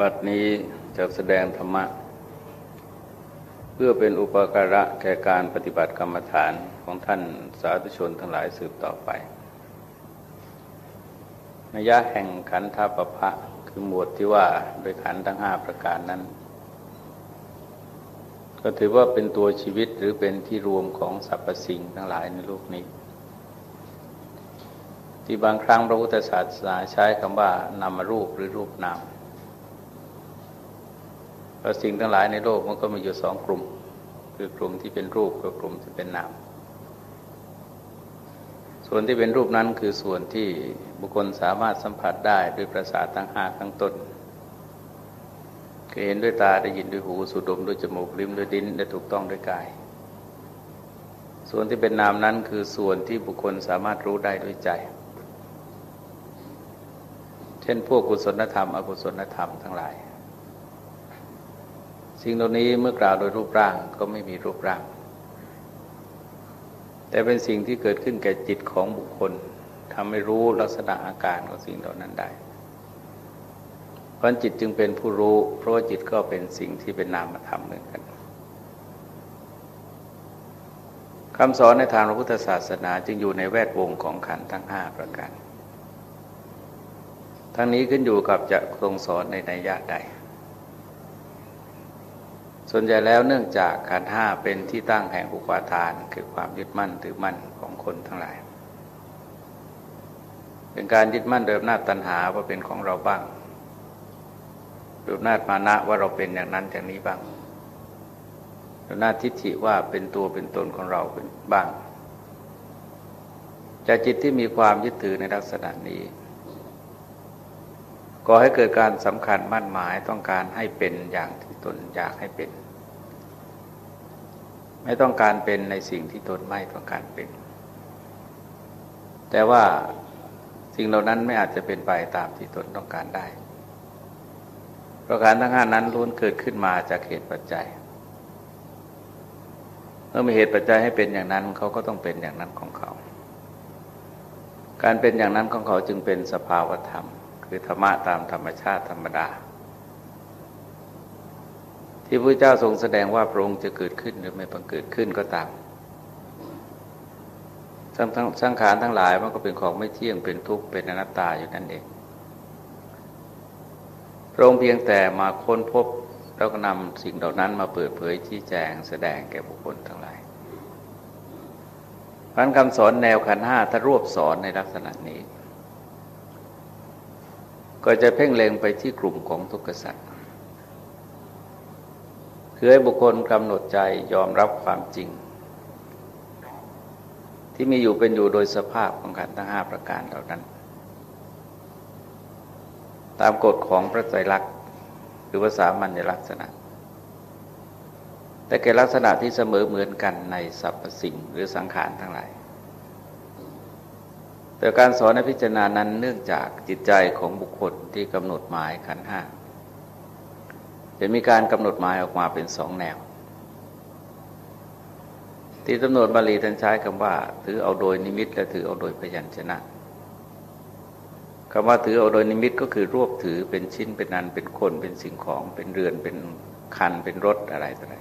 บัดนี้จะแสดงธรรมะ เพื่อเป็นอุปการะแก่การปฏิบัติกรรมฐานของท่านสาธุชนทั้งหลายสืบต่อไปนัยะแห่งขันธปภะคือหมวดที่ว่าโดยขันทั้งห้าประการนั้น ก็ถือว่าเป็นตัวชีวิตหรือเป็นที่รวมของสรรพสิ่งทั้งหลายในโลกนี้ ที่บางครั้งพระพุทธศาสนาใช้คำว่านามรูปหรือรูปนาม เพราะสิ่งทั้งหลายในโลกมันก็มีอยู่สองกลุ่ม คือกลุ่มที่เป็นรูปกับกลุ่มที่เป็นนาม ส่วนที่เป็นรูปนั้นคือส่วนที่บุคคลสามารถสัมผัสได้ด้วยประสาททั้งห้าข้งต้นคือเห็นด้วยตาได้ยินด้วยหูสูดดมด้วยจมูกลิ้มด้วยดินได้ถูกต้องด้วยกาย ส่วนที่เป็นนามนั้นคือส่วนที่บุคคลสามารถรู้ได้ด้วยใจ เช่นพวกกุศลธรรม อกุศลธรรมทั้งหลาย สิ่งเหล่านี้เมื่อกล่าวโดยรูปร่างก็ไม่มีรูปร่าง แต่เป็นสิ่งที่เกิดขึ้นแก่จิตของบุคคลทำให้รู้ลักษณะอาการของสิ่งเหล่านั้นได้เพราะจิตจึงเป็นผู้รู้ เพราะว่าจิตก็เป็นสิ่งที่เป็นนามธรรมเหมือนกันคำสอนในทางพระพุทธศาสนาจึงอยู่ในแวดวงของขันธ์ทั้งห้าประการทั้งนี้ขึ้นอยู่กับจะทรงสอนในในยยะใด ส่วนใหญ่แล้วเนื่องจากขันห้าเป็นที่ตั้งแห่งอุปาทาน คือความยึดมั่นถือมั่นของคนทั้งหลาย เป็นการยึดมั่นโดยอำนาจตัณหาว่าเป็นของเราบ้างโดยอำนาจมานะว่าเราเป็นอย่างนั้นอย่างนี้บ้างโดยอำนาจทิฏฐิว่าเป็นตัวเป็นตนของเราเป็นบ้างจากจิตที่มีความยึดถือในลักษณะนี้ก่อให้เกิดการสำคัญมั่นหมายต้องการให้เป็นอย่างที่ตนอยากให้เป็น ไม่ต้องการเป็นในสิ่งที่ตนไม่ต้องการเป็น แต่ว่าสิ่งเหล่านั้นไม่อาจจะเป็นไปตามที่ตนต้องการได้ ประการทั้งห้านั้นล้วนเกิดขึ้นมาจากเหตุปัจจัย เมื่อมีเหตุปัจจัยให้เป็นอย่างนั้นเขาก็ต้องเป็นอย่างนั้นของเขา การเป็นอย่างนั้นของเขาจึงเป็นสภาวธรรม คือธรรมะตามธรรมชาติธรรมดา ที่พระเจ้าทรงแสดงว่าพระองค์จะเกิดขึ้นหรือไม่บังเกิดขึ้นก็ตามสังขารทั้งหลายมันก็เป็นของไม่เที่ยงเป็นทุกข์เป็นอนัตตาอยู่นั่นเองพระองค์เพียงแต่มาค้นพบแล้วก็นำสิ่งเหล่านั้นมาเปิดเผยชี้แจงแสดงแก่บุคคลทั้งหลายพันคำสอนแนวขันห้าถ้ารวบสอนในลักษณะนี้ ก็จะเพ่งเล็งไปที่กลุ่มของทุกขสัตว์ คือให้บุคคลกำหนดใจยอมรับความจริง ที่มีอยู่เป็นอยู่โดยสภาพของขันธ์ทั้งห้าประการเหล่านั้น ตามกฎของพระไตรลักษณ์คือภาษามัญลักษณะ แต่แก่ลักษณะที่เสมอเหมือนกันในสรรพสิ่งหรือสังขารทั้งหลายแต่การสอนในพิจารณานั้นเนื่องจากจิตใจของบุคคลที่กำหนดหมายขันห้า จะมีการกำหนดหมายออกมาเป็นสองแนว ที่ตำรวจบาลีท่านใช้คำว่า ถือเอาโดยนิมิต และถือเอาโดยพยัญชนะคำว่าถือเอาโดยนิมิตก็คือรวบถือเป็นชิ้นเป็นนันเป็นคนเป็นสิ่งของเป็นเรือนเป็นคันเป็นรถอะไรต่ออะไร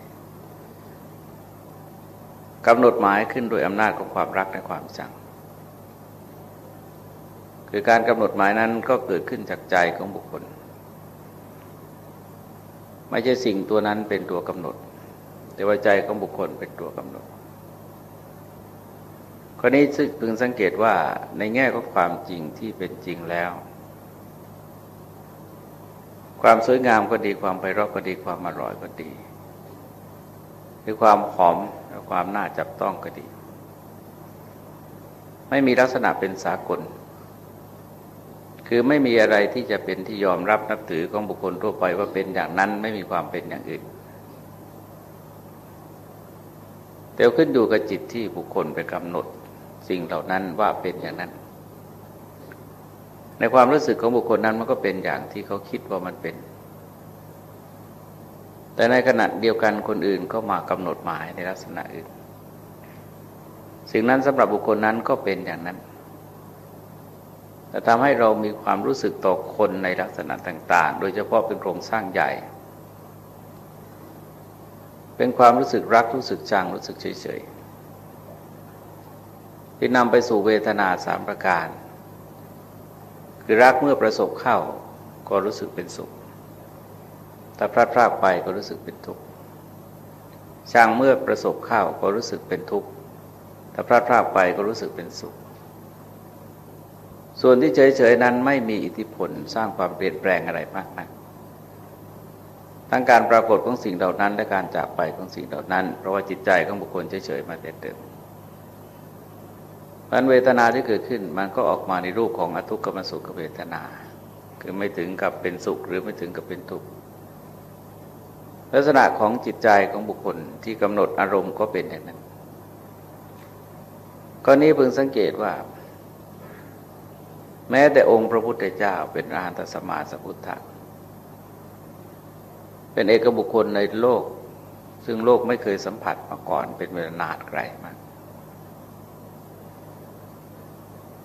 กำหนดหมายขึ้นโดยอำนาจของความรักและความชัง คือการกำหนดหมายนั้นก็เกิดขึ้นจากใจของบุคคล ไม่ใช่สิ่งตัวนั้นเป็นตัวกำหนด แต่ว่าใจของบุคคลเป็นตัวกำหนดข้อนี้พึงสังเกตว่าในแง่ของความจริงที่เป็นจริงแล้ว ความสวยงามก็ดีความไพเราะก็ดีความอร่อยก็ดี หรือความหอมและความน่าจับต้องก็ดี ไม่มีลักษณะเป็นสากล คือไม่มีอะไรที่จะเป็นที่ยอมรับนับถือของบุคคลทั่วไปว่าเป็นอย่างนั้นไม่มีความเป็นอย่างอื่น แต่ขึ้นอยู่กับจิตที่บุคคลไปกำหนดสิ่งเหล่านั้นว่าเป็นอย่างนั้น ในความรู้สึกของบุคคลนั้นมันก็เป็นอย่างที่เขาคิดว่ามันเป็น แต่ในขณะเดียวกันคนอื่นก็มากำหนดหมายในลักษณะอื่น สิ่งนั้นสำหรับบุคคลนั้นก็เป็นอย่างนั้น แต่ทำให้เรามีความรู้สึกต่อคนในลักษณะต่าง ๆ โดยเฉพาะเป็นโครงสร้างใหญ่ เป็นความรู้สึกรักรู้สึกชังรู้สึกเฉยๆที่นำไปสู่เวทนาสามประการ คือรักเมื่อประสบเข้าก็รู้สึกเป็นสุข ถ้าพลาดพลาดไปก็รู้สึกเป็นทุกข์ชังเมื่อประสบเข้าก็รู้สึกเป็นทุกข์ ถ้าพลาดพลาดไปก็รู้สึกเป็นสุข ส่วนที่เฉยๆนั้นไม่มีอิทธิพลสร้างความเปลี่ยนแปลงอะไรมากนักทั้งการปรากฏของสิ่งเหล่านั้น และการจากไปของสิ่งเหล่านั้น เพราะว่าจิตใจของบุคคลเฉยๆมาแต่เดิมมันเวทนาที่เกิดขึ้นมันก็ออกมาในรูปของอทุกขมสุขเวทนา คือไม่ถึงกับเป็นสุขหรือไม่ถึงกับเป็นทุกข์ลักษณะของจิตใจของบุคคลที่กำหนดอารมณ์ก็เป็นอย่างนั้นกรณีพึงสังเกตว่า แม้แต่องค์พระพุทธเจ้าเป็นอรหันตสมาสัพพุทธะเป็นเอกบุคคลในโลก ซึ่งโลกไม่เคยสัมผัสมาก่อนเป็นเวลานานไกลมาก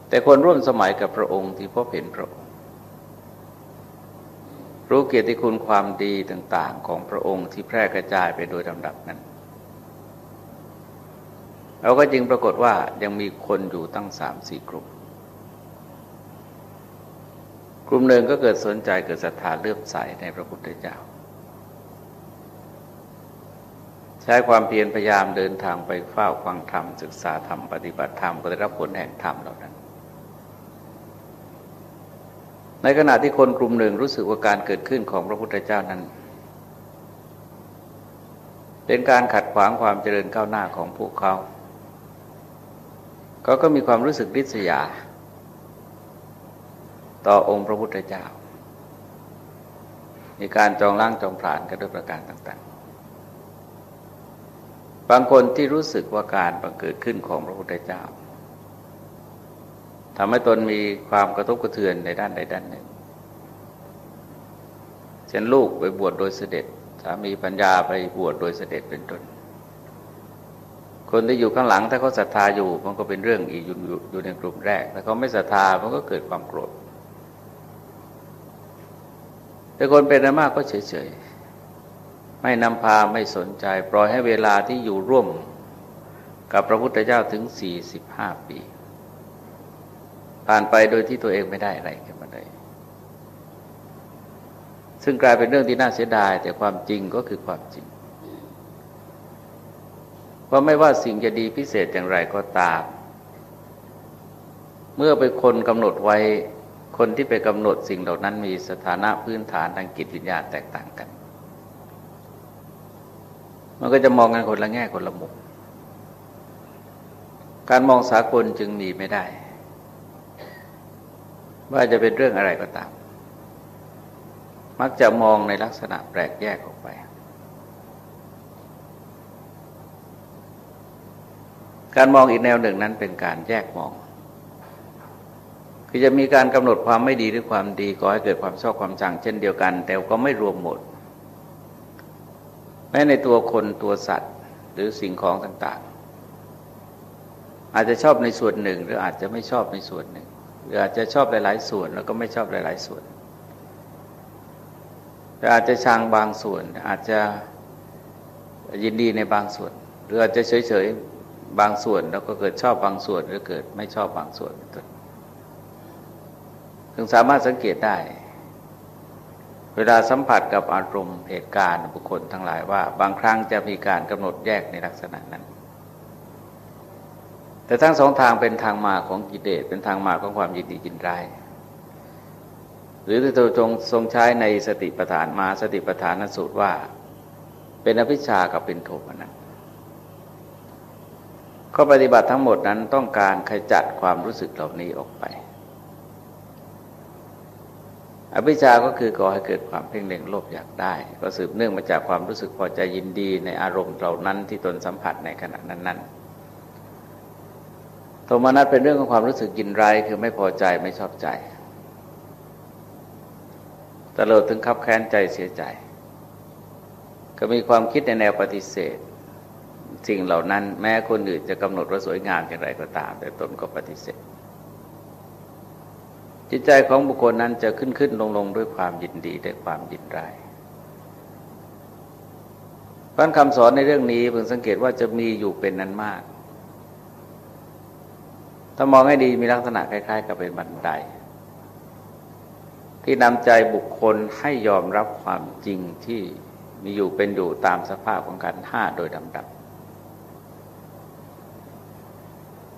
แต่คนร่วมสมัยกับพระองค์ที่พบเห็นพระองค์ รู้เกียรติคุณความดีต่าง ๆ ของพระองค์ที่แพร่กระจายไปโดยลำดับนั้นเราก็จึงปรากฏว่ายังมีคนอยู่ตั้งสามสี่กลุ่ม กลุ่มหนึ่งก็เกิดสนใจเกิดศรัทธาเลื่อมใสในพระพุทธเจ้า ใช้ความเพียรพยายามเดินทางไปเฝ้าฟังธรรม ศึกษาธรรม ปฏิบัติธรรม ก็ได้รับผลแห่งธรรมเหล่านั้น ในขณะที่คนกลุ่มหนึ่งรู้สึกว่าการเกิดขึ้นของพระพุทธเจ้านั้น เป็นการขัดขวางความเจริญก้าวหน้าของพวกเขา เขาก็มีความรู้สึกริษยา ต่อองค์พระพุทธเจ้า มีการจองล่างจองผลานกันด้วยประการต่าง ๆ บางคนที่รู้สึกว่าการบังเกิดขึ้นของพระพุทธเจ้าทำให้ตนมีความกระทบกระเทือนในด้านใดด้านหนึ่ง เช่นลูกไปบวชโดยเสด็จ สามีปัญญาไปบวชโดยเสด็จเป็นต้น คนที่อยู่ข้างหลังถ้าเขาศรัทธาอยู่มันก็เป็นเรื่องอีกอยู่อยู่ในกลุ่มแรกแต่เขาไม่ศรัทธามันก็เกิดความโกรธ แต่คนเป็นมากก็เฉยๆ ไม่นำพาไม่สนใจ ปล่อยให้เวลาที่อยู่ร่วมกับพระพุทธเจ้าถึง 45 ปี ผ่านไปโดยที่ตัวเองไม่ได้อะไรกันมาเลยซึ่งกลายเป็นเรื่องที่น่าเสียดาย แต่ความจริงก็คือความจริงเพราะไม่ว่าสิ่งจะดีพิเศษอย่างไรก็ตาม เมื่อไปคนกำหนดไว้ คนที่ไปกำหนดสิ่งเหล่านั้นมีสถานะพื้นฐานทางจิตวิญญาณแตกต่างกัน มันก็จะมองกันคนละแง่คนละมุมการมองสากลจึงมีไม่ได้ ว่าจะเป็นเรื่องอะไรก็ตาม มักจะมองในลักษณะแปลกแยกออกไป การมองอีกแนวหนึ่งนั้นเป็นการแยกมอง คือจะมีการกำหนดความไม่ดีหรือความดีก็ให้เกิดความชอบความจังเช่นเดียวกัน แต่ก็ไม่รวมหมด แม้ในตัวคนตัวสัตว์หรือสิ่งของต่าง ๆ อาจจะชอบในส่วนหนึ่ง หรืออาจจะไม่ชอบในส่วนหนึ่ง หรืออาจจะชอบหลาย ๆ ส่วนแล้วก็ไม่ชอบหลาย ๆ ส่วนแต่อาจจะชังบางส่วน อาจจะยินดีในบางส่วน หรืออาจจะเฉย ๆ บางส่วน แล้วก็เกิดชอบบางส่วน หรือเกิดไม่ชอบบางส่วนเป็นต้น ถึงสามารถสังเกตได้ เวลาสัมผัสกับอารมณ์เหตุการณ์บุคคลทั้งหลายว่า บางครั้งจะมีการกำหนดแยกในลักษณะนั้น แต่ทั้งสองทางเป็นทางมาของกิเลสเป็นทางมาของความยินดียินร้ายหรือที่ตัวจงทรงใช้ในสติปัฏฐานมาสติปัฏฐานสูตรว่า เป็นอภิชากับเป็นโทมนัสข้อปฏิบัติทั้งหมดนั้นต้องการขจัดความรู้สึกเหล่านี้ออกไป อภิชาก็คือก่อให้เกิดความเพ่งเล็งโลภอยากได้ ก็สืบเนื่องมาจากความรู้สึกพอใจยินดีในอารมณ์เหล่านั้นที่ตนสัมผัสในขณะนั้นๆโทมนัสเป็นเรื่องของความรู้สึกยินร้ายคือไม่พอใจไม่ชอบใจตลอดถึงขับแค้นใจเสียใจ ก็มีความคิดในแนวปฏิเสธ สิ่งเหล่านั้นแม้คนอื่นจะกำหนดว่าสวยงามอย่างไรก็ตาม แต่ตนก็ปฏิเสธ จิตใจของบุคคลนั้นจะขึ้นขึ้นลงลงด้วยความยินดีด้วยความยินร้ายพราะคำสอนในเรื่องนี้เพิ่งสังเกตว่าจะมีอยู่เป็นนั้นมาก ถ้ามองให้ดีมีลักษณะคล้าย ๆ กับเป็นบันได ที่นำใจบุคคลให้ยอมรับความจริงที่มีอยู่เป็นอยู่ตามสภาพของการห้าโดยลำดับ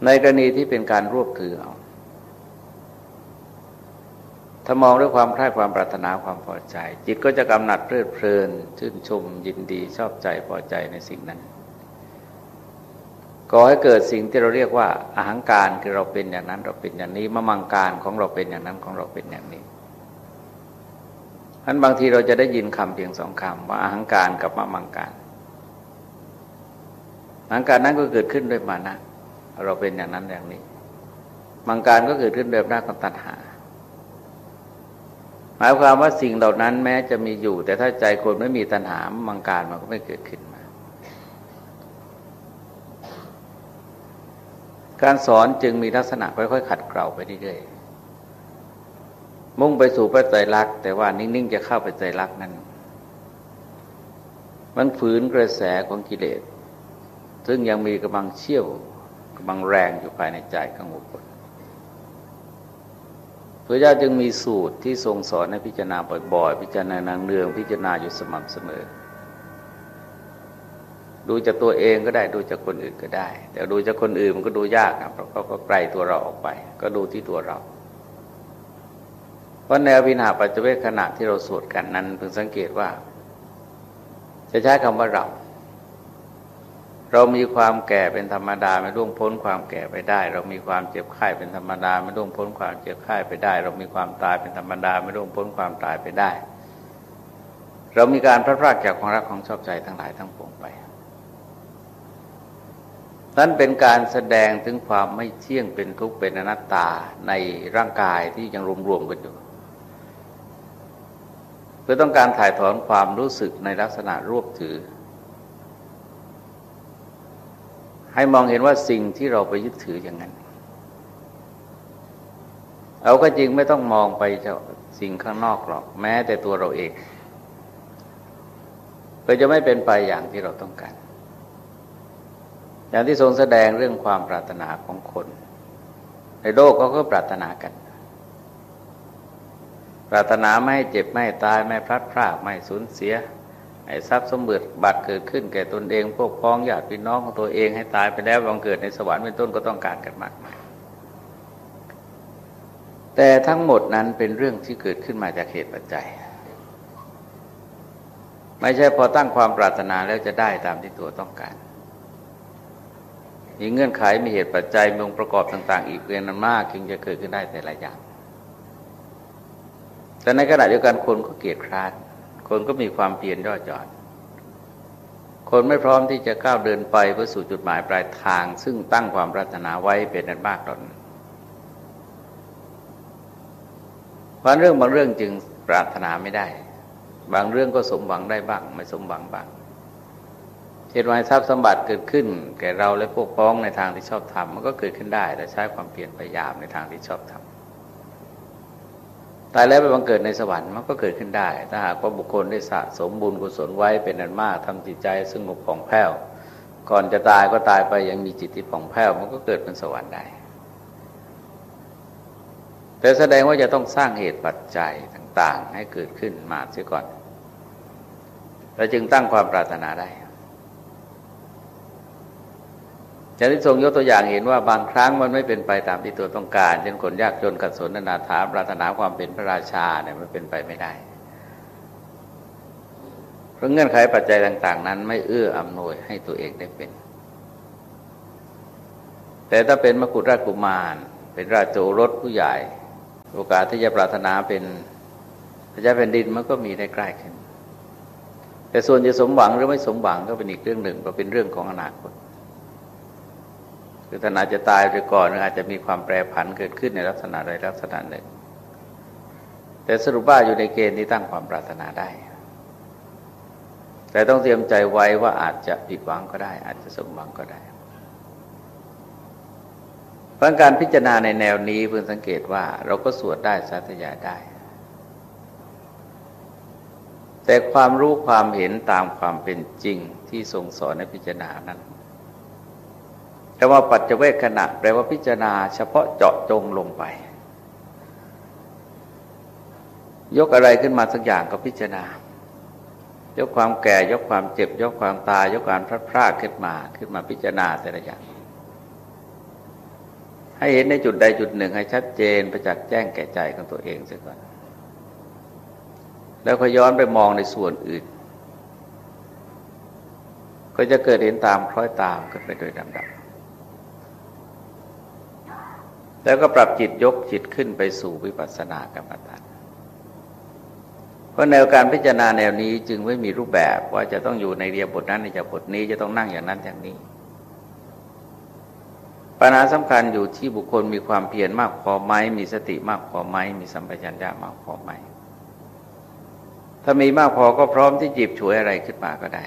ในกรณีที่เป็นการรวบถือเอา ถ้ามองด้วยความคลายความปรารถนาความพอใจ จิตก็จะกำหนัดเพลิดเพลิน ชื่นชมยินดีชอบใจพอใจในสิ่งนั้นก่อให้เกิดสิ่งที่เราเรียกว่าอาหางการคือเราเป็นอย่างนั้นเราเป็นอย่างนี้มะมังการของเราเป็นอย่างนั้นของเราเป็นอย่างนี้ท่านบางทีเราจะได้ยินคำเพียงสองคำว่าอาหางการกับมะมังการอาหางการนั้นก็เกิดขึ้นด้วยมานะ เราเป็นอย่างนั้นอย่างนี้ มังการก็เกิดขึ้นแบบหน้าของตัณหา หมายความว่าสิ่งเหล่านั้นแม้จะมีอยู่ แต่ถ้าใจคนไม่มีตัณหามังการมันก็ไม่เกิดขึ้นมา การสอนจึงมีลักษณะค่อยๆขัดเกลาไปเรื่อยๆมุ่งไปสู่พระใจรักแต่ว่านิ่งๆจะเข้าไปใจรักนั้น มันฝืนกระแสของกิเลสซึ่งยังมีกำลังเชี่ยวกำลังแรงอยู่ภายในใจของบุคคล พระเจ้าจึงมีสูตรที่ทรงสอนให้พิจารณาบ่อยๆ พิจารณานางเนืองพิจารณาอยู่สม่ำเสมอ ดูจากตัวเองก็ได้ดูจากคนอื่นก็ได้ แต่ดูจากคนอื่นมันก็ดูยากนะเพราะเขาก็ไกลตัวเราออกไป ก็ดูที่ตัวเรา เพราะแนววินาปัจเจเวขณะที่เราสวดกันนั้นเพิ่งสังเกตว่า จะใช้คำว่าเรา เรามีความแก่เป็นธรรมดาไม่ร่วงพ้นความแก่ไปได้ เรามีความเจ็บไข้เป็นธรรมดาไม่ร่วงพ้นความเจ็บไข้ไปได้ เรามีความตายเป็นธรรมดาไม่ร่วงพ้นความตายไปได้ เรามีการพลาดพลาดจากความรักของชอบใจทั้งหลายทั้งปวงไปนั่นเป็นการแสดงถึงความไม่เที่ยงเป็นทุกข์เป็นอนัตตาในร่างกายที่ยังรวมๆกันอยู่เพื่อต้องการถ่ายถอนความรู้สึกในลักษณะรวบถือ ให้มองเห็นว่าสิ่งที่เราไปยึดถืออย่างนั้น เราก็จริงไม่ต้องมองไปจะสิ่งข้างนอกหรอก แม้แต่ตัวเราเองก็จะไม่เป็นไปอย่างที่เราต้องการ อย่างที่ทรงแสดงเรื่องความปรารถนาของคน ในโลกเขาก็ปรารถนากัน ปรารถนาไม่เจ็บไม่ตายไม่พลัดพรากไม่สูญเสีย ให้ทรัพย์สมบัติบัตรเกิดขึ้นแก่ตนเอง พวกพ้องญาติพี่น้องของตัวเองให้ตายไปแล้วบังเกิดในสวรรค์เป็นต้นก็ต้องการกันมากมายแต่ทั้งหมดนั้นเป็นเรื่องที่เกิดขึ้นมาจากเหตุปัจจัย ไม่ใช่พอตั้งความปรารถนาแล้วจะได้ตามที่ตัวต้องการมีเงื่อนไขมีเหตุปัจจัยมีองค์ประกอบต่าง ๆ อีกเรื่องนั้นมากจึงจะเกิดขึ้นได้แต่ละอย่างแต่ในขณะเดียวกันคนก็เกียดคร้าน คนก็มีความเพียรย่อหย่อน คนไม่พร้อมที่จะก้าวเดินไปเพื่อสู่จุดหมายปลายทาง ซึ่งตั้งความปรารถนาไว้เป็นนันมากตอนบางเรื่องบางเรื่องจึงปรารถนาไม่ได้ บางเรื่องก็สมหวังได้บ้าง ไม่สมหวังบ้างเช่นว่าทรัพย์สมบัติเกิดขึ้น แก่เราและพวกพ้องในทางที่ชอบทำมันก็เกิดขึ้นได้แต่ใช้ความเพียรพยายามในทางที่ชอบทำ ตายแล้วไปบังเกิดในสวรรค์มันก็เกิดขึ้นได้ ถ้าหากว่าบุคคลได้สะสมบุญกุศลไว้เป็นอันมากทำจิตใจสงบผ่องแผ้ว ก่อนจะตายก็ตายไปยังมีจิตที่ผ่องแผ้ว มันก็เกิดเป็นสวรรค์ได้ แต่แสดงว่าจะต้องสร้างเหตุปัจจัยต่าง ๆ ให้เกิดขึ้นมาเสียก่อน เราจึงตั้งความปรารถนาได้ อย่างที่ทรงยกตัวอย่างเห็นว่าบางครั้งมันไม่เป็นไปตามที่ตัวต้องการ เช่นคนยากจนกัดสนนาถาปรารถนาความเป็นพระราชาเนี่ยมันเป็นไปไม่ได้ เพราะเงื่อนไขปัจจัยต่าง ๆ นั้น ไม่เอื้ออำนวยให้ตัวเองได้เป็น แต่ถ้าเป็นมกุฎราชกุมาร เป็นราชโจรสผู้ใหญ่ โอกาสที่จะปรารถนาเป็นพระเจ้าแผ่นดินมันก็มีได้ใกล้ขึ้น แต่ส่วนจะสมหวังหรือไม่สมหวังก็เป็นอีกเรื่องหนึ่งก็เป็นเรื่องของอนาคต คือท่านอาจจะตายไปก่อนหรืออาจจะมีความแปรผันเกิดขึ้นในลักษณะใดลักษณะหนึ่ง แต่สรุปว่าอยู่ในเกณฑ์ที่ตั้งความปรารถนาได้ แต่ต้องเตรียมใจไว้ว่าอาจจะผิดหวังก็ได้ อาจจะสมหวังก็ได้เพราะการพิจารณาในแนวนี้เพื่อสังเกตว่า เราก็สวดได้สาธยายได้ แต่ความรู้ความเห็นตามความเป็นจริงที่ทรงสอนในพิจารณานั้น แต่ว่าปัจจเวกขณะแปลว่าพิจารณา เฉพาะเจาะจงลงไป ยกอะไรขึ้นมาสักอย่างก็พิจารณา ยกความแก่ ยกความเจ็บ ยกความตาย ยกการพลัดพรากขึ้นมา ขึ้นมาพิจารณาแต่ละอย่าง ให้เห็นในจุดใดจุดหนึ่งให้ชัดเจนประจักษ์แจ้งแก่ใจของตัวเองเสียก่อน แล้วก็ย้อนไปมองในส่วนอื่น ก็จะเกิดเห็นตามคล้อยตามกันไปโดยลำดับ แล้วก็ปรับจิตยกจิตขึ้นไปสู่วิปัสสนากรรมฐานเพราะแนวการพิจารณาแนวนี้จึงไม่มีรูปแบบว่าจะต้องอยู่ในเรียบทนั้นในจากบทนี้จะต้องนั่งอย่างนั้นอย่างนี้ ปัญหาสำคัญอยู่ที่บุคคลมีความเพียรมากพอไหมมีสติมากพอไหมมีสัมปชัญญะมากพอไหมถ้ามีมากพอก็พร้อมที่จีบฉวยอะไรขึ้นมาก็ได้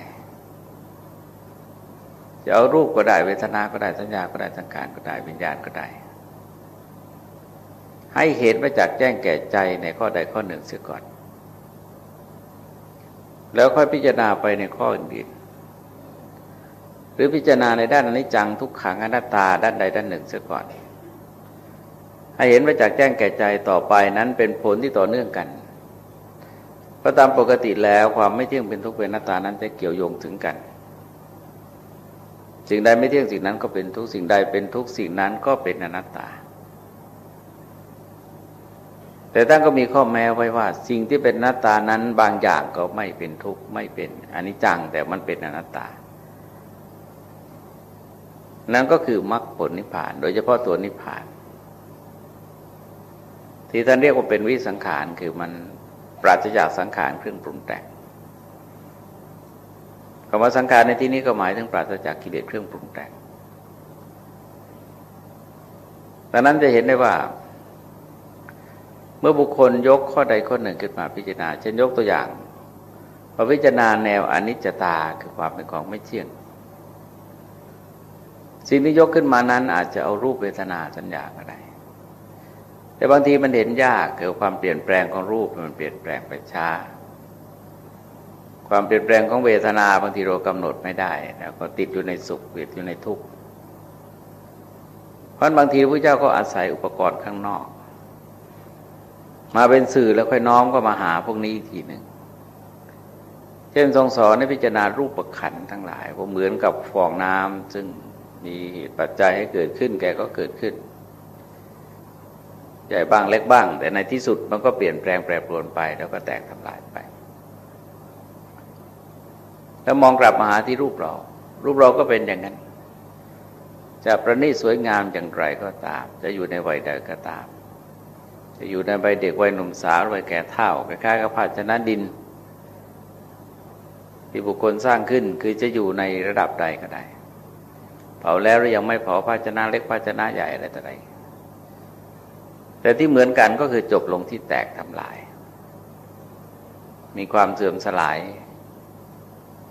จะเอารูปก็ได้เวทนาก็ได้สัญญาก็ได้สังขารก็ได้วิญญาณก็ได้ ให้เห็นมาจากแจ้งแก่ใจในข้อใดข้อหนึ่งเสียก่อน แล้วค่อยพิจารณาไปในข้ออื่นหรือพิจารณาในด้านอนิจจังทุกขังอนัตตาด้านใดด้านหนึ่งเสียก่อน ให้เห็นมาจากแจ้งแก่ใจต่อไปนั้นเป็นผลที่ต่อเนื่องกันเพราะตามปกติแล้วความไม่เที่ยงเป็นทุกข์เป็นอนัตตานั้นจะเกี่ยวโยงถึงกัน สิ่งใดไม่เที่ยงสิ่งนั้นก็เป็นทุกสิ่งใดเป็นทุกสิ่งนั้นก็เป็นอนัตตา แต่ท่านก็มีข้อแม้ไว้ว่า สิ่งที่เป็นหน้าตานั้นบางอย่างก็ไม่เป็นทุกข์ไม่เป็นอนิจจังแต่มันเป็นอนัตตา นั่นก็คือมรรคผลนิพพาน โดยเฉพาะตัวนิพพาน ที่ท่านเรียกว่าเป็นวิสังขารคือมันปราศจากสังขารเครื่องปรุงแต่งคำว่าสังขารในที่นี้ก็หมายถึงปราศจากกิเลสเครื่องปรุงแต่งดังนั้นจะเห็นได้ว่า เมื่อบุคคลยกข้อใดข้อหนึ่งขึ้นมาพิจารณา เช่นยกตัวอย่างพอพิจารณาแนวอนิจจตาคือความเป็นของไม่เที่ยง สิ่งที่ยกขึ้นมานั้นอาจจะเอารูปเวทนาสัญญาก็ได้แต่บางทีมันเห็นยากเกิดความเปลี่ยนแปลงของรูปมันเปลี่ยนแปลงไปช้า ความเปลี่ยนแปลงของเวทนาบางทีเรากำหนดไม่ได้แล้วก็ติดอยู่ในสุขติดอยู่ในทุกข์เพราะบางทีพระเจ้าก็อาศัยอุปกรณ์ข้างนอก มาเป็นสื่อแล้วค่อยน้อมก็มาหาพวกนี้อีกทีหนึ่งเช่นทรงสอนในพิจารณารูปประขันทั้งหลายว่าเหมือนกับฟองน้ำซึ่งมีปัจจัยให้เกิดขึ้น แกก็เกิดขึ้น ใหญ่บ้างเล็กบ้าง แต่ในที่สุดมันก็เปลี่ยนแปลงแปรปรวนไป แล้วก็แตกทำลายไป แล้วมองกลับมาหาที่รูปเรา รูปเราก็เป็นอย่างนั้น จะประณีตสวยงามอย่างไรก็ตาม จะอยู่ในวัยใดก็ตาม จะอยู่ในใบเด็กวัยหนุ่มสาววัยแก่เฒ่าคล้ายๆกับภาชนะดิน ที่บุคคลสร้างขึ้นคือจะอยู่ในระดับใดก็ได้ เผาแล้วหรือยังไม่เผาภาชนะเล็กภาชนะใหญ่อะไรต่ออะไรแต่ที่เหมือนกันก็คือจบลงที่แตกทำลาย มีความเสื่อมสลาย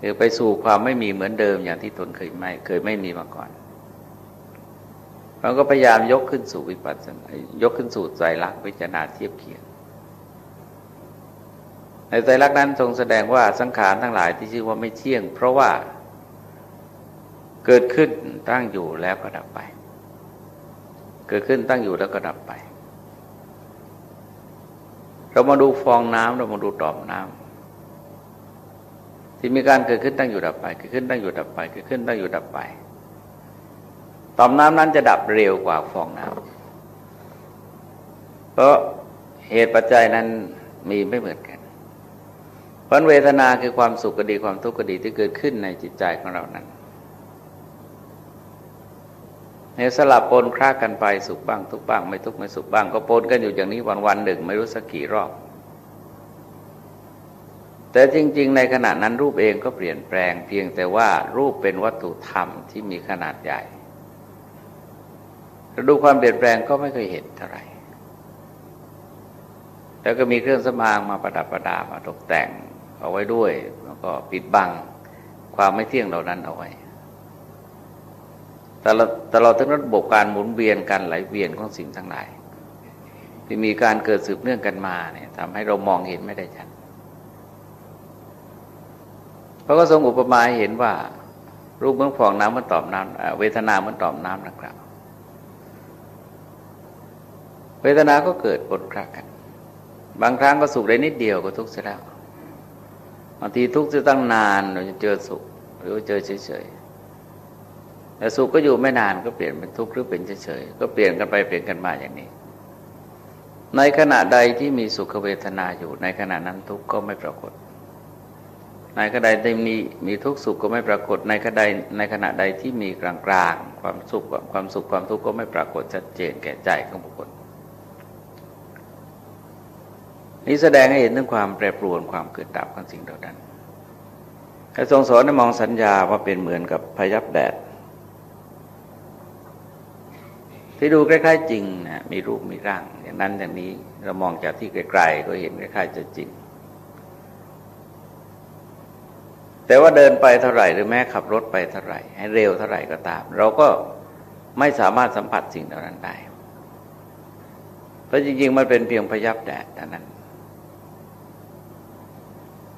คือไปสู่ความไม่มีเหมือนเดิมอย่างที่ตนเคยไม่เคยไม่มีมาก่อน เราก็พยายามยกขึ้นสู่วิปัสสนายกขึ้นสู่ใจรักพิจารณาเทียบเคียงในใจรักนั้นทรงแสดงว่าสังขารทั้งหลายที่ชื่อว่าไม่เที่ยง เพราะว่าเกิดขึ้นตั้งอยู่แล้วก็ดับไป เกิดขึ้นตั้งอยู่แล้วก็ดับไป เรามาดูฟองน้ำเรามาดูตอมน้ำที่มีการเกิดขึ้นตั้งอยู่ดับไป เกิดขึ้นตั้งอยู่ดับไป เกิดขึ้นตั้งอยู่ดับไป ต่อมน้ำนั้นจะดับเร็วกว่าฟองน้ำเพราะเหตุปัจจัยนั้นมีไม่เหมือนกันเพราะเวทนาคือความสุขก็ดีความทุกข์ก็ดีที่เกิดขึ้นในจิตใจของเรานั้นเนี่ยสลับปนครากันไปสุขบ้างทุกบ้าง ไม่ทุกไม่สุขบ้าง ก็ปนกันอยู่อย่างนี้วันวันหนึ่ง ไม่รู้สักกี่รอบ แต่จริง ๆ ในขณะนั้นรูปเองก็เปลี่ยนแปลง เพียงแต่ว่ารูปเป็นวัตถุธรรมที่มีขนาดใหญ่ เราดูความเปลี่ยนแปลงก็ไม่เคยเห็นเท่าไหร่แล้วก็มีเครื่องสมางมาประดับประดามาตกแต่งเอาไว้ด้วย แล้วก็ปิดบังความไม่เที่ยงเหล่านั้นเอาไว้ตลอดตลอดทั้งระบบการหมุนเวียนการไหลเวียนของสิ่งทั้งหลาย ที่มีการเกิดสืบเนื่องกันมาเนี่ยทำให้เรามองเห็นไม่ได้ชัดพระก็ทรงอุปมาเห็นว่า รูปเมืองฟองน้ำมันตอบน้ำเวทนามันตอบน้ำนะครับ เวทนาก็เกิดปนครักกัน บางครั้งก็สุขได้นิดเดียวก็ทุกข์เสียแล้วบางทีทุกข์จะตั้งนานเราจะเจอสุข หรือเจอเฉยๆแต่สุขก็อยู่ไม่นานก็เปลี่ยนเป็นทุกข์หรือเป็นเฉยๆก็เปลี่ยนกันไปเปลี่ยนกันมาอย่างนี้ ในขณะใดที่มีสุขเวทนาอยู่ ในขณะนั้นทุกข์ก็ไม่ปรากฏ ในขณะใดที่มีมีทุกข์สุขก็ไม่ปรากฏ ในขณะใดในขณะใดที่มีกลางๆความสุขความสุขความทุกข์ก็ไม่ปรากฏชัดเจนแก่ใจของบุคคล นี้แสดงให้เห็นถึงความแปรปรวนความเกิดดับของสิ่งเหล่านั้นพระทรงสอนให้มองสัญญาว่าเป็นเหมือนกับพยับแดด ที่ดูใกล้ๆจริงนะมีรูปมีร่าง อย่างนั้นอย่างนี้เรามองจากที่ไกลๆก็เห็นคล้ๆจะจริง แต่ว่าเดินไปเท่าไหร่ หรือแม้ขับรถไปเท่าไหร่ ให้เร็วเท่าไหร่ก็ตาม เราก็ไม่สามารถสัมผัสสิ่งเหล่านั้นได้ เพราะจริงๆ มันเป็นเพียงพยับแดดเท่านั้น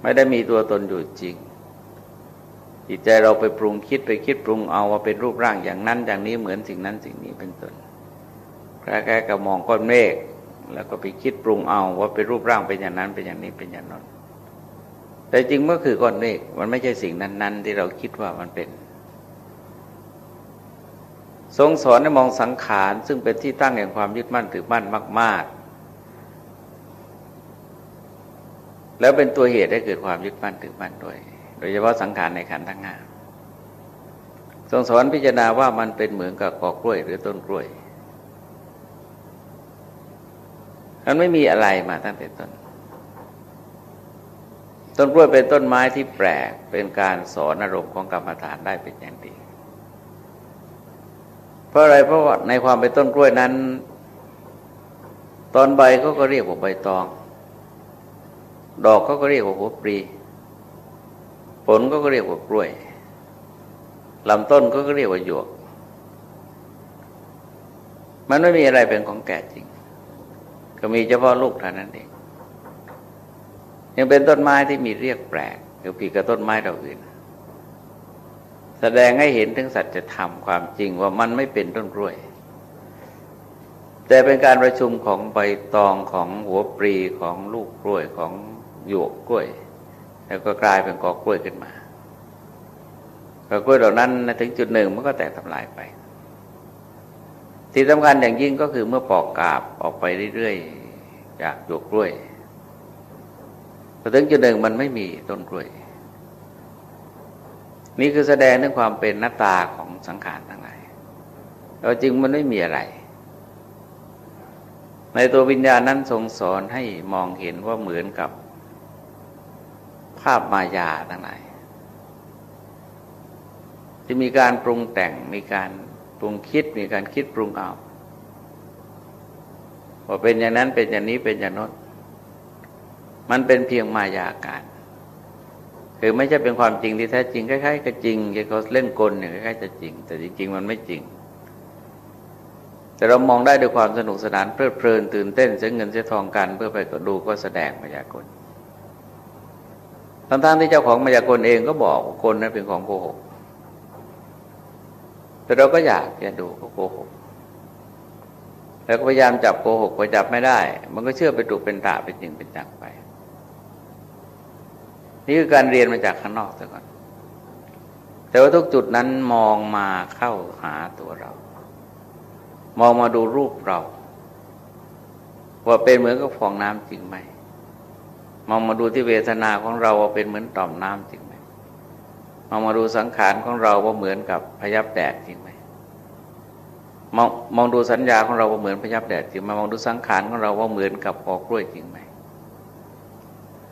ไม่ได้มีตัวตนอยู่จริง จิตใจเราไปปรุงคิดไปคิดปรุงเอาว่าเป็นรูปร่างอย่างนั้นอย่างนี้เหมือนสิ่งนั้นสิ่งนี้เป็นต้นแค่แค่กับมองก้อนเมฆแล้วก็ไปคิดปรุงเอาว่าเป็นรูปร่างเป็นอย่างนั้นเป็นอย่างนี้เป็นอย่างนั้น แต่จริงเมื่อคือก้อนเมฆมันไม่ใช่สิ่งนั้น ๆ ที่เราคิดว่ามันเป็นทรงสอนให้มองสังขารซึ่งเป็นที่ตั้งแห่งความยึดมั่นถือมั่นมาก ๆ แล้วเป็นตัวเหตุให้เกิดความยึดมั่นถือมั่นด้วย โดยเฉพาะสังขารในขันธ์ทั้งห้าทรงสอนพิจารณาว่ามันเป็นเหมือนกับกอกล้วยหรือต้นกล้วย มันไม่มีอะไรมาตั้งแต่ต้น ต้นกล้วยเป็นต้นไม้ที่แปลก เป็นการสอนอารมณ์ของกรรมฐานได้เป็นอย่างดี เพราะอะไร เพราะว่าในความเป็นต้นกล้วยนั้น ตอนใบเขาก็เรียกว่าใบตอง ดอกเขาก็เรียกว่าหัวปรีผลก็ก็เรียกว่ากล้วยลำต้นก็ก็เรียกว่าหยวก มันไม่มีอะไรเป็นของแก่จริง ก็มีเฉพาะลูกเท่านั้นเอง ยังเป็นต้นไม้ที่มีเรียกแปลกหรือปีกับต้นไม้เราอื่น แสดงให้เห็นถึงสัจธรรมความจริงว่ามันไม่เป็นต้นกล้วย แต่เป็นการประชุมของใบตองของหัวปรีของลูกกล้วยของ หยวกกล้วย แล้วก็กลายเป็นกอกล้วยขึ้นมากอกล้วยเหล่านั้นถึงจุดหนึ่งมันก็แตกทำลายไป ที่สำคัญอย่างยิ่งก็คือเมื่อปอกกาบออกไปเรื่อยๆจากหยวกกล้วยพอถึงจุดหนึ่งมันไม่มีต้นกล้วย นี่คือแสดงถึงความเป็นหน้าตาของสังขารทั้งหลายเราจริงมันไม่มีอะไร ในตัววิญญาณนั้นทรงสอนให้มองเห็นว่าเหมือนกับ ภาพมายาทั้งหลายที่มีการปรุงแต่งมีการปรุงคิดมีการคิดปรุงเอาว่าเป็นอย่างนั้นเป็นอย่างนี้เป็นอย่างนั้นมันเป็นเพียงมายาการคือไม่ใช่เป็นความจริงที่แท้จริงคล้ายๆกับจริงที่เขาเล่นกลเนี่ยคล้ายๆจะจริง แต่จริงๆมันไม่จริง แต่เรามองได้ด้วยความสนุกสนานเพลิดเพลินตื่นเต้นเสียเงินเสียทองกัน เพื่อไปก็ดูก็แสดงมายากล ทั้งๆที่เจ้าของมายากลเองก็บอกคนนั้นเป็นของโกหก แต่เราก็อยากจะดูโกหก แล้วก็พยายามจับโกหกพอจับไม่ได้ มันก็เชื่อไปถูกเป็นตาเป็นจริงเป็นจังไป นี่คือการเรียนมาจากข้างนอกแต่ก่อน แต่ว่าทุกจุดนั้นมองมาเข้าหาตัวเรา มองมาดูรูปเรา ว่าเป็นเหมือนกับฟองน้ำจริงไหม มองมาดูที่เวทนาของเราว่าเป็นเหมือนต่อมน้ำจริงไหมมองมาดูสังขารของเราว่าเหมือนกับพยับแดดจริงไหมมองมองดูสัญญาของเราว่าเหมือนพยับแดดจริงไหมมองดูสังขารของเราว่าเหมือนกับกอกล้วยจริงไหม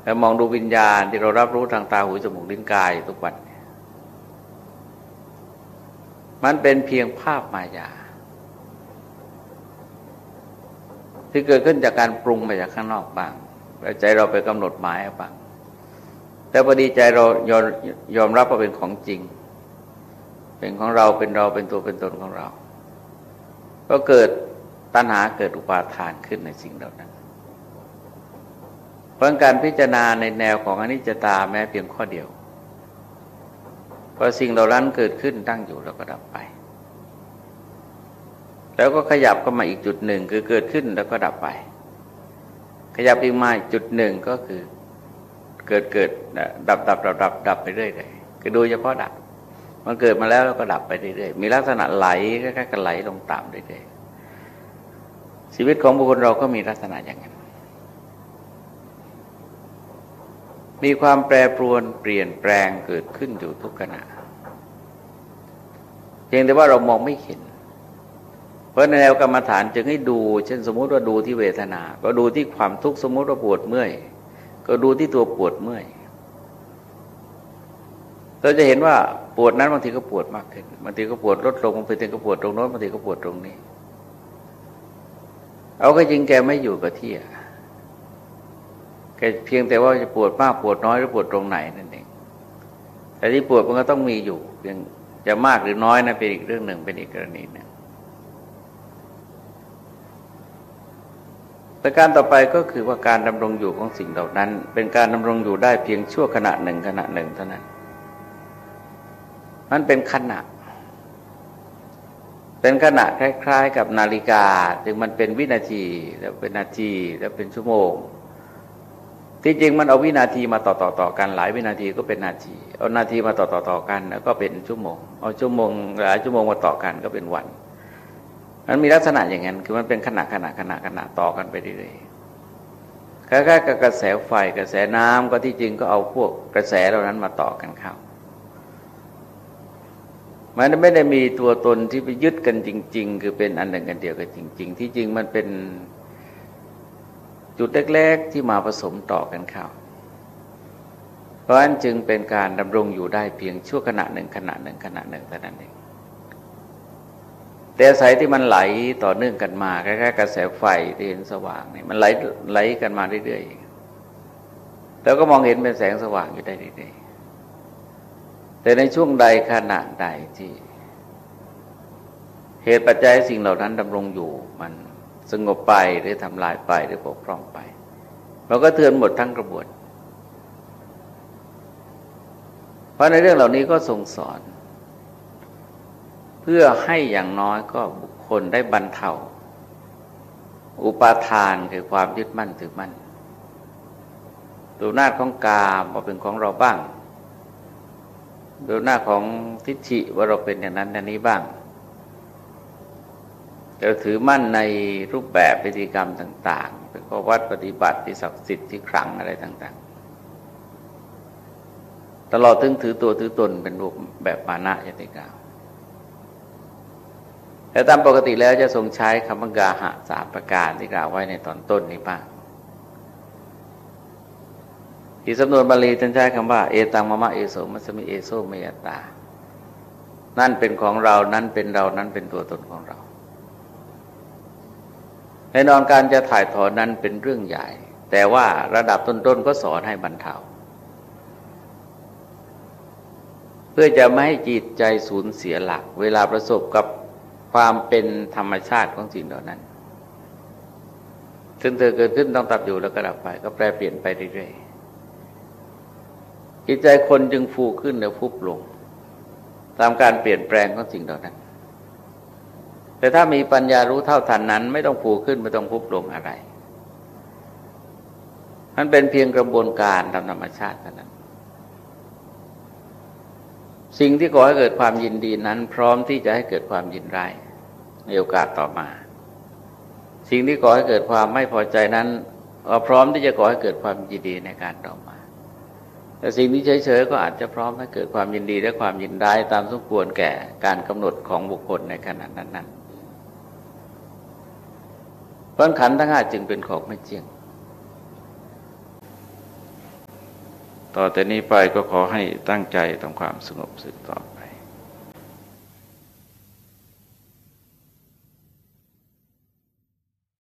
แล้วมองดูวิญญาณที่เรารับรู้ทางตาหูจมูกลิ้นกายทุกวันมันเป็นเพียงภาพมายา ที่เกิดขึ้นจากการปรุงมาจากข้างนอกบ้าง ใจเราไปกำหนดหมายเอาบ้างแต่พอดีใจเรายอมยอมรับว่าเป็นของจริง เป็นของเราเป็นเราเป็นตัวเป็นตนของเรา ก็เกิดตัณหาเกิดอุปาทานขึ้นในสิ่งเหล่านั้น เพราะการพิจารณาในแนวของอนิจจตาแม้เพียงข้อเดียวพอสิ่งเหล่านั้นเกิดขึ้นตั้งอยู่แล้วก็ดับไป แล้วก็ขยับเข้ามาอีกจุดหนึ่งคือเกิดขึ้นแล้วก็ดับไป ขยับอีกมาจุดหนึ่งก็คือเกิดเกิดดับดับดับดับดับไปเรื่อยเลยคือโดยเฉพาะดับ มันเกิดมาแล้วแล้วก็ดับไปเรื่อยๆมีลักษณะไหลคล้ายๆกับไหลลงตามเรื่อยๆชีวิตของบุคคลเราก็มีลักษณะอย่างนั้น มีความแปรปรวนเปลี่ยนแปลงเกิดขึ้นอยู่ทุกขณะเพียงแต่ว่าเรามองไม่เห็น เพราะในแนวกรรมฐานจึงให้ดู เช่นสมมุติว่าดูที่เวทนา ก็ดูที่ความทุกข์สมมุติว่าปวดเมื่อย ก็ดูที่ตัวปวดเมื่อย เราจะเห็นว่าปวดนั้นบางทีก็ปวดมากขึ้นบางทีก็ปวดลดลงบางทีก็ปวดตรงโน้นบางทีก็ปวดตรงนี้ เอาก็จริงแกไม่อยู่กับที่แกเพียงแต่ว่าจะปวดมากปวดน้อยหรือปวดตรงไหนนั่นเองแต่ที่ปวดมันก็ต้องมีอยู่เพียงจะมากหรือน้อยนะเป็นอีกเรื่องหนึ่งเป็นอีกกรณีหนึ่ง ประการต่อไปก็คือว่าการดำรงอยู่ของสิ่งเหล่านั้น เป็นการดำรงอยู่ได้เพียงชั่วขณะหนึ่งขณะหนึ่งเท่านั้น มันเป็นขณะ เป็นขณะคล้าย ๆ กับนาฬิกาจึงมันเป็นวินาทีแล้วเป็นนาทีแล้วเป็นชั่วโมง ที่จริงมันเอาวินาทีมาต่อต่อต่อกันหลายวินาทีก็เป็นนาที เอานาทีมาต่อต่อต่อกัน แล้วก็เป็นชั่วโมง เอาชั่วโมงหลายชั่วโมงมาต่อกันก็เป็นวัน มันมีลักษณะอย่างนั้น คือมันเป็นขณะขณะขณะขณะต่อกันไปเรื่อยๆคล้ายๆกับกระแสไฟกระแสน้ำก็ที่จริงก็เอาพวกกระแสเหล่านั้นมาต่อกันเข้ามันไม่ได้มีตัวตนที่ไปยึดกันจริง ๆ คือเป็นอันหนึ่งกันเดียวกันจริง ๆ ที่จริงมันเป็นจุดเล็กๆที่มาผสมต่อกันเข้าเพราะฉะนั้นจึงเป็นการดำรงอยู่ได้เพียงชั่วขณะหนึ่งขณะหนึ่งขณะหนึ่งเท่านั้นเอง แต่สายที่มันไหลต่อเนื่องกันมาคล้ายๆกระแสไฟที่เห็นสว่างนี่มันไหลไหลกันมาเรื่อยๆแล้วก็มองเห็นเป็นแสงสว่างอยู่ได้เรื่อยๆแต่ในช่วงใดขณะใดที่ เหตุปัจจัยสิ่งเหล่านั้นดำรงอยู่ มันสงบไปหรือทำลายไปหรือปกครองไปมันก็เตือนหมดทั้งกระบวน เพราะในเรื่องเหล่านี้ก็ทรงสอน พื่อให้อย่างน้อยก็บุคคลได้บรรเทาอุปาทานคือความยึดมั่นถือมั่นดูหน้าของกามว่าเป็นของเราบ้าง ดูหน้าของทิฏฐิว่าเราเป็นอย่างนั้นอย่างนี้บ้างเราถือมั่นในรูปแบบพิธีกรรมต่าง ๆ เป็นข้อวัดปฏิบัติที่ศักดิ์สิทธิ์ที่ขลังอะไรต่าง ๆ ตลอดถึงถือตัวถือตนเป็นรูปแบบมานะยติกา แต่ตามปกติแล้วจะทรงใช้คำบังกาหะสามประการที่กล่าวไว้ในตอนต้นนี้บ้างที่สำนวนบาลีท่านใช้คำว่าเอตังมะมะเอโสมัสมิเอโซเมยตา นั่นเป็นของเรา นั้นเป็นเรา นั้นเป็นตัวตนของเราในนอนการจะถ่ายถอนนั้นเป็นเรื่องใหญ่ แต่ว่าระดับต้นๆก็สอนให้บรรเทาเพื่อจะไม่ให้จิตใจสูญเสียหลัก เวลาประสบกับ ความเป็นธรรมชาติของสิ่งเหล่านั้น ซึ่งเธอเกิดขึ้นต้องตัดอยู่แล้วก็ดับไป ก็แปรเปลี่ยนไปเรื่อยๆจิตใจคนจึงฟูขึ้นแล้วฟุบลง ตามการเปลี่ยนแปลงของสิ่งเหล่านั้น แต่ถ้ามีปัญญารู้เท่าทันนั้น ไม่ต้องฟูขึ้นไม่ต้องฟุบลงอะไรมันเป็นเพียงกระบวนการตามธรรมชาติเท่านั้น สิ่งที่ก่อให้เกิดความยินดีนั้น พร้อมที่จะให้เกิดความยินร้ายในโอกาสต่อมา สิ่งที่ก่อให้เกิดความไม่พอใจนั้นก็พร้อมที่จะก่อให้เกิดความยินดีในการต่อมา แต่สิ่งที่เฉยๆก็อาจจะพร้อมให้เกิดความยินดีและความยินร้ายตามสมควรแก่การกำหนดของบุคคลในขณะนั้นๆเพราะขันทั้งห้าจึงเป็นของไม่เที่ยง ต่อแต่นี้ไปก็ขอให้ตั้งใจทำความสงบสึกต่อไป